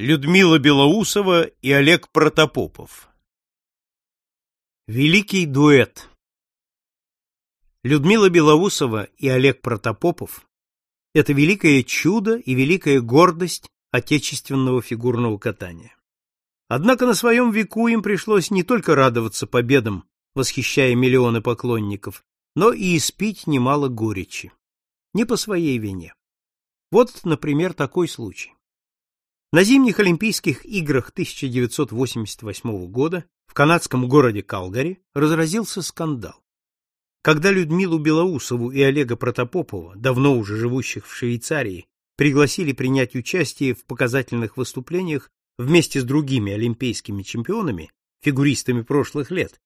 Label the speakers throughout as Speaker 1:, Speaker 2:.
Speaker 1: Людмила Белоусова и Олег Протопопов. Великий дуэт. Людмила Белоусова и Олег Протопопов – это великое чудо и великая гордость отечественного фигурного катания. Однако на своем веку им пришлось не только радоваться победам, восхищая миллионы поклонников, но и испить немало горечи. Не по своей вине. Вот, например, такой случай. На зимних Олимпийских играх 1988 года в канадском городе Калгари разразился скандал. Когда Людмилу Белоусову и Олега Протопопова, давно уже живущих в Швейцарии, пригласили принять участие в показательных выступлениях вместе с другими олимпийскими чемпионами, фигуристами прошлых лет,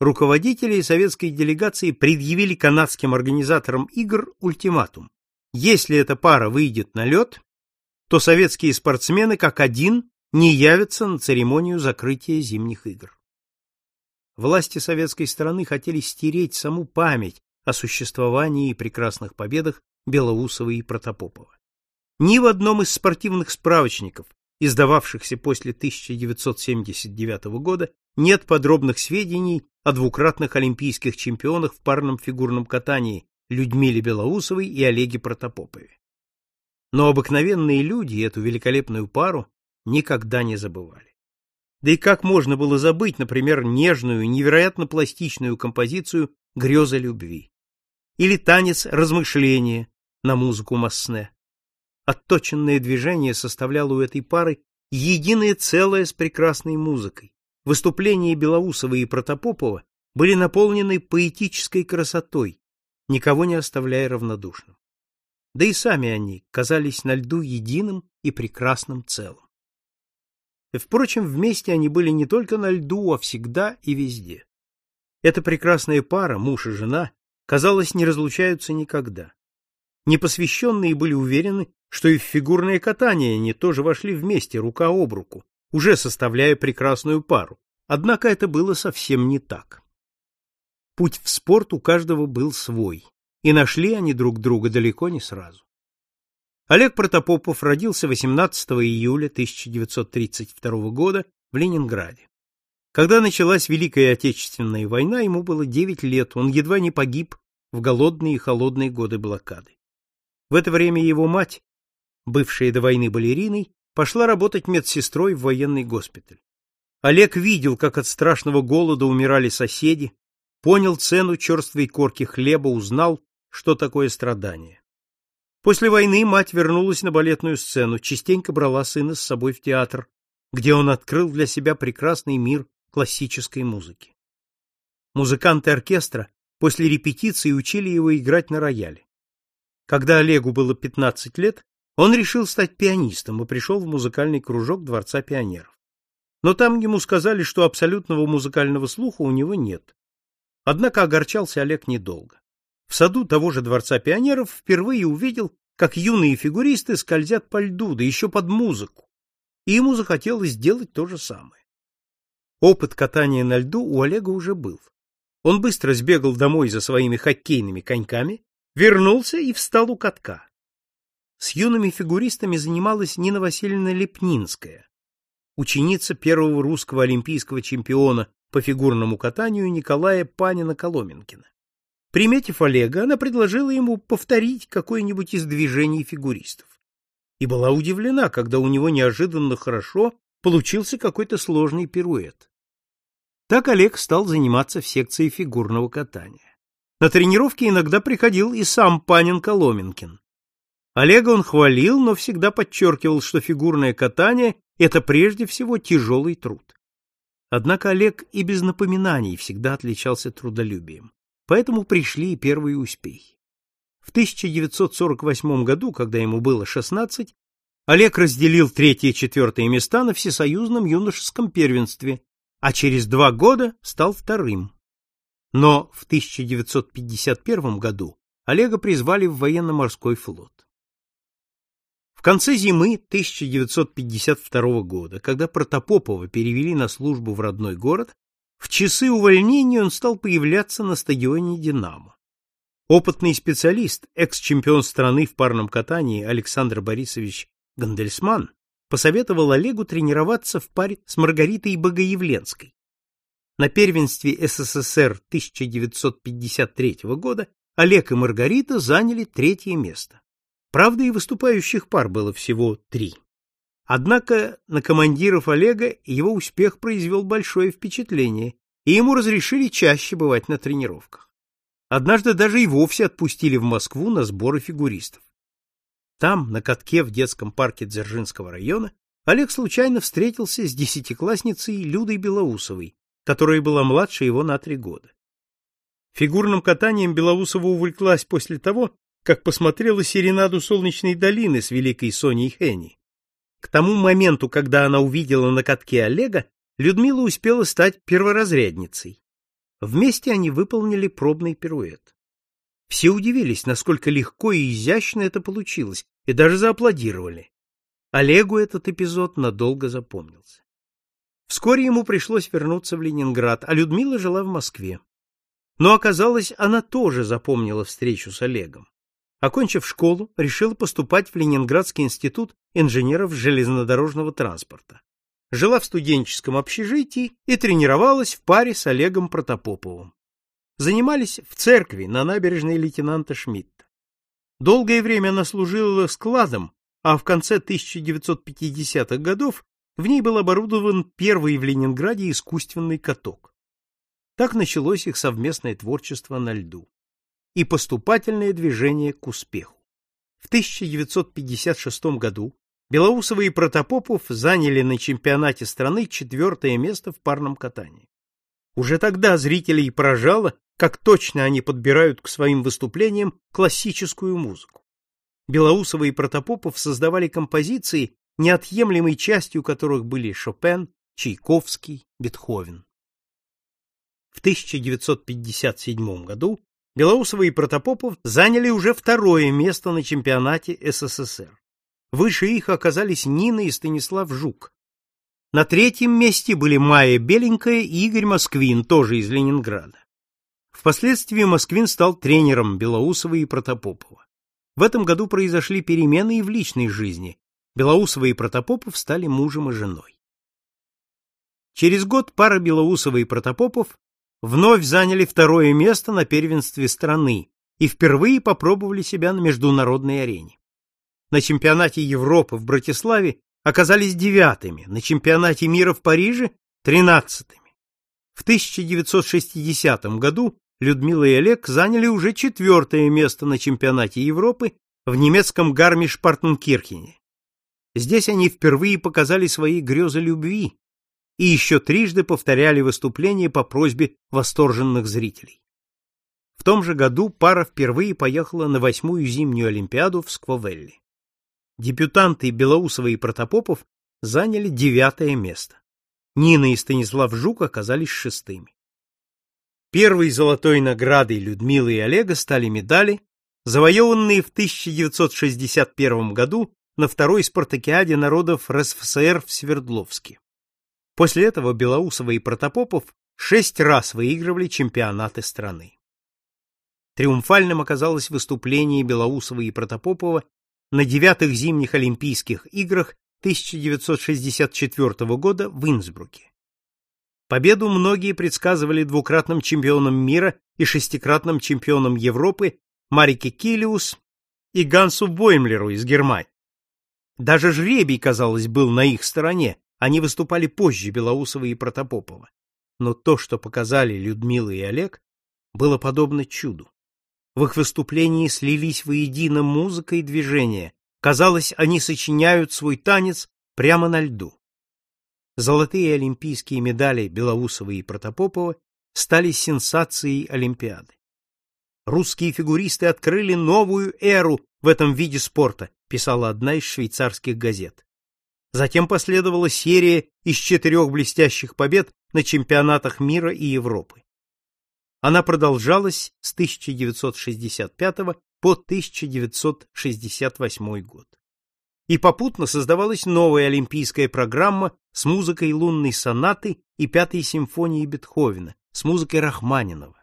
Speaker 1: руководители советской делегации предъявили канадским организаторам игр ультиматум. Если эта пара выйдет на лед, то советские спортсмены как один не явятся на церемонию закрытия зимних игр. Власти советской страны хотели стереть саму память о существовании и прекрасных победах Белоусова и Протопопова. Ни в одном из спортивных справочников, издававшихся после 1979 года, нет подробных сведений о двукратных олимпийских чемпионах в парном фигурном катании Людмиле Белоусовой и Олеге Протопопове. Но обыкновенные люди эту великолепную пару никогда не забывали. Да и как можно было забыть, например, нежную, невероятно пластичную композицию «Греза любви» или танец размышления на музыку Масне. Отточенное движение составляло у этой пары единое целое с прекрасной музыкой. Выступления Белоусова и Протопопова были наполнены поэтической красотой, никого не оставляя равнодушным да и сами они казались на льду единым и прекрасным целым. И, впрочем, вместе они были не только на льду, а всегда и везде. Эта прекрасная пара, муж и жена, казалось, не разлучаются никогда. Непосвященные были уверены, что и в фигурное катание они тоже вошли вместе, рука об руку, уже составляя прекрасную пару. Однако это было совсем не так. Путь в спорт у каждого был свой и нашли они друг друга далеко не сразу. Олег Протопопов родился 18 июля 1932 года в Ленинграде. Когда началась Великая Отечественная война, ему было 9 лет, он едва не погиб в голодные и холодные годы блокады. В это время его мать, бывшая до войны балериной, пошла работать медсестрой в военный госпиталь. Олег видел, как от страшного голода умирали соседи, понял цену черствой корки хлеба, узнал, что такое страдание. После войны мать вернулась на балетную сцену, частенько брала сына с собой в театр, где он открыл для себя прекрасный мир классической музыки. Музыканты оркестра после репетиции учили его играть на рояле. Когда Олегу было 15 лет, он решил стать пианистом и пришел в музыкальный кружок Дворца пионеров. Но там ему сказали, что абсолютного музыкального слуха у него нет. Однако огорчался Олег недолго. В саду того же Дворца пионеров впервые увидел, как юные фигуристы скользят по льду, да еще под музыку. И ему захотелось сделать то же самое. Опыт катания на льду у Олега уже был. Он быстро сбегал домой за своими хоккейными коньками, вернулся и встал у катка. С юными фигуристами занималась Нина Васильевна Лепнинская, ученица первого русского олимпийского чемпиона по фигурному катанию Николая Панина-Коломенкина. Приметив Олега, она предложила ему повторить какое-нибудь из движений фигуристов. И была удивлена, когда у него неожиданно хорошо получился какой-то сложный пируэт. Так Олег стал заниматься в секции фигурного катания. На тренировки иногда приходил и сам Панин Коломенкин. Олега он хвалил, но всегда подчеркивал, что фигурное катание – это прежде всего тяжелый труд. Однако Олег и без напоминаний всегда отличался трудолюбием поэтому пришли и первые успехи. В 1948 году, когда ему было 16, Олег разделил третье и четвертое места на всесоюзном юношеском первенстве, а через два года стал вторым. Но в 1951 году Олега призвали в военно-морской флот. В конце зимы 1952 года, когда Протопопова перевели на службу в родной город, в часы увольнения он стал появляться на стадионе «Динамо». Опытный специалист, экс-чемпион страны в парном катании Александр Борисович Гандельсман посоветовал Олегу тренироваться в паре с Маргаритой Богоявленской. На первенстве СССР 1953 года Олег и Маргарита заняли третье место. Правда, и выступающих пар было всего три. Однако на командиров Олега его успех произвел большое впечатление, и ему разрешили чаще бывать на тренировках. Однажды даже и вовсе отпустили в Москву на сборы фигуристов. Там, на катке в детском парке Дзержинского района, Олег случайно встретился с десятиклассницей Людой Белоусовой, которая была младше его на три года. Фигурным катанием Белоусова увлеклась после того, как посмотрела серенаду Солнечной долины с великой Соней Хенни. К тому моменту, когда она увидела на катке Олега, Людмила успела стать перворазрядницей. Вместе они выполнили пробный пируэт. Все удивились, насколько легко и изящно это получилось, и даже зааплодировали. Олегу этот эпизод надолго запомнился. Вскоре ему пришлось вернуться в Ленинград, а Людмила жила в Москве. Но оказалось, она тоже запомнила встречу с Олегом. Окончив школу, решила поступать в Ленинградский институт инженеров железнодорожного транспорта жила в студенческом общежитии и тренировалась в паре с Олегом Протопоповым. Занимались в церкви на набережной лейтенанта Шмидта. Долгое время она служила складом, а в конце 1950-х годов в ней был оборудован первый в Ленинграде искусственный каток. Так началось их совместное творчество на льду и поступательное движение к успеху. В 1956 году Белоусовы и Протопопов заняли на чемпионате страны четвертое место в парном катании. Уже тогда зрителей поражало, как точно они подбирают к своим выступлениям классическую музыку. Белоусовы и Протопопов создавали композиции, неотъемлемой частью которых были Шопен, Чайковский, Бетховен. В 1957 году Белоусовы и Протопопов заняли уже второе место на чемпионате СССР. Выше их оказались Нина и Станислав Жук. На третьем месте были Майя Беленькая и Игорь Москвин, тоже из Ленинграда. Впоследствии Москвин стал тренером Белоусова и Протопопова. В этом году произошли перемены и в личной жизни. Белоусова и Протопопов стали мужем и женой. Через год пара Белоусова и Протопопов вновь заняли второе место на первенстве страны и впервые попробовали себя на международной арене на чемпионате Европы в Братиславе оказались девятыми, на чемпионате мира в Париже – тринадцатыми. В 1960 году Людмила и Олег заняли уже четвертое место на чемпионате Европы в немецком Гармиш-Партенкирхене. Здесь они впервые показали свои грезы любви и еще трижды повторяли выступление по просьбе восторженных зрителей. В том же году пара впервые поехала на восьмую зимнюю Олимпиаду в Сквовелли. Дебютанты Белоусова и Протопопов заняли девятое место. Нина и Станислав Жук оказались шестыми. Первой золотой наградой Людмилы и Олега стали медали, завоеванные в 1961 году на второй спартакиаде народов РСФСР в Свердловске. После этого Белоусова и Протопопов шесть раз выигрывали чемпионаты страны. Триумфальным оказалось выступление Белоусова и Протопопова на девятых зимних Олимпийских играх 1964 года в Инсбруке. Победу многие предсказывали двукратным чемпионом мира и шестикратным чемпионом Европы Марике Килиус и Гансу Боймлеру из Германии. Даже жребий, казалось, был на их стороне, они выступали позже Белоусова и Протопопова. Но то, что показали Людмила и Олег, было подобно чуду. В их выступлении слились воедино музыка и движение. Казалось, они сочиняют свой танец прямо на льду. Золотые олимпийские медали Белоусова и Протопопова стали сенсацией Олимпиады. Русские фигуристы открыли новую эру в этом виде спорта, писала одна из швейцарских газет. Затем последовала серия из четырех блестящих побед на чемпионатах мира и Европы. Она продолжалась с 1965 по 1968 год. И попутно создавалась новая олимпийская программа с музыкой лунной сонаты и пятой симфонии Бетховена, с музыкой Рахманинова.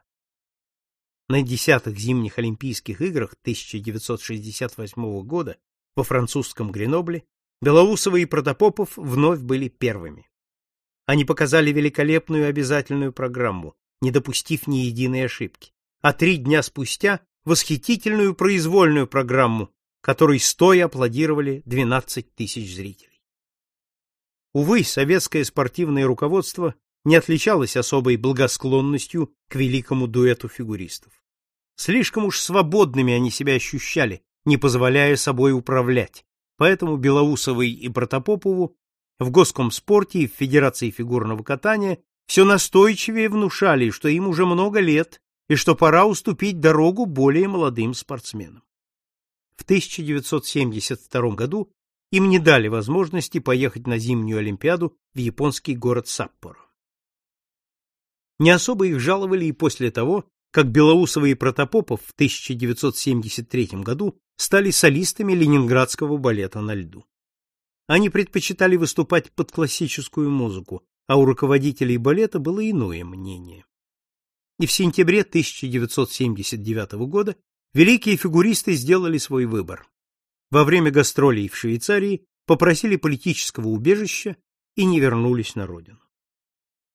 Speaker 1: На десятых зимних Олимпийских играх 1968 года во французском Гренобле Белоусова и Протопопов вновь были первыми. Они показали великолепную обязательную программу, не допустив ни единой ошибки. А три дня спустя восхитительную произвольную программу, которой стоя аплодировали 12 тысяч зрителей. Увы, советское спортивное руководство не отличалось особой благосклонностью к великому дуэту фигуристов. Слишком уж свободными они себя ощущали, не позволяя собой управлять. Поэтому Белоусовой и Протопопову в Госкомспорте и в Федерации фигурного катания все настойчивее внушали, что им уже много лет и что пора уступить дорогу более молодым спортсменам. В 1972 году им не дали возможности поехать на зимнюю олимпиаду в японский город Саппоро. Не особо их жаловали и после того, как Белоусова и Протопопов в 1973 году стали солистами ленинградского балета на льду. Они предпочитали выступать под классическую музыку, а у руководителей балета было иное мнение. И в сентябре 1979 года великие фигуристы сделали свой выбор. Во время гастролей в Швейцарии попросили политического убежища и не вернулись на родину.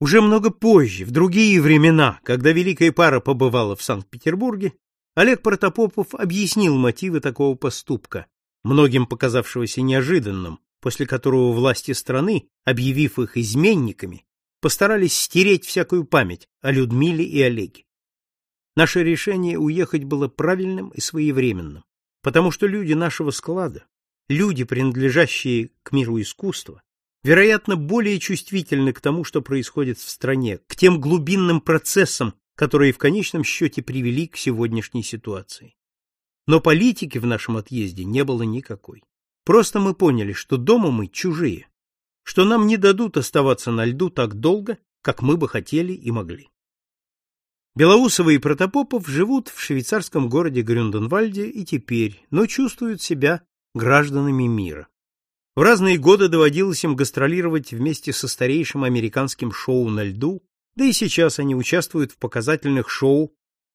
Speaker 1: Уже много позже, в другие времена, когда великая пара побывала в Санкт-Петербурге, Олег Протопопов объяснил мотивы такого поступка, многим показавшегося неожиданным, после которого власти страны, объявив их изменниками, постарались стереть всякую память о Людмиле и Олеге. Наше решение уехать было правильным и своевременным, потому что люди нашего склада, люди, принадлежащие к миру искусства, вероятно, более чувствительны к тому, что происходит в стране, к тем глубинным процессам, которые в конечном счете привели к сегодняшней ситуации. Но политики в нашем отъезде не было никакой. Просто мы поняли, что дома мы чужие, что нам не дадут оставаться на льду так долго, как мы бы хотели и могли. Белоусова и Протопопов живут в швейцарском городе Грюнденвальде и теперь, но чувствуют себя гражданами мира. В разные годы доводилось им гастролировать вместе со старейшим американским шоу на льду, да и сейчас они участвуют в показательных шоу,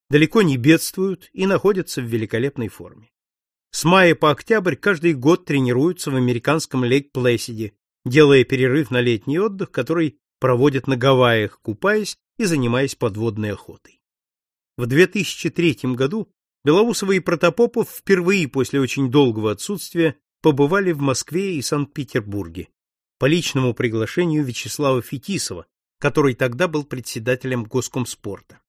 Speaker 1: далеко не бедствуют и находятся в великолепной форме. С мая по октябрь каждый год тренируются в американском Лейк-Плэсиде, делая перерыв на летний отдых, который проводят на Гавайях, купаясь и занимаясь подводной охотой. В 2003 году Белоусова и Протопопов впервые после очень долгого отсутствия побывали в Москве и Санкт-Петербурге по личному приглашению Вячеслава Фетисова, который тогда был председателем Госкомспорта.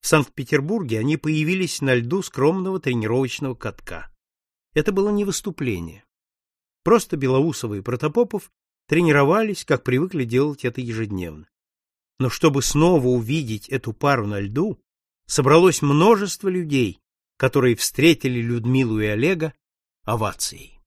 Speaker 1: В Санкт-Петербурге они появились на льду скромного тренировочного катка. Это было не выступление. Просто Белоусова и Протопопов тренировались, как привыкли делать это ежедневно. Но чтобы снова увидеть эту пару на льду, собралось множество людей, которые встретили Людмилу и Олега овацией.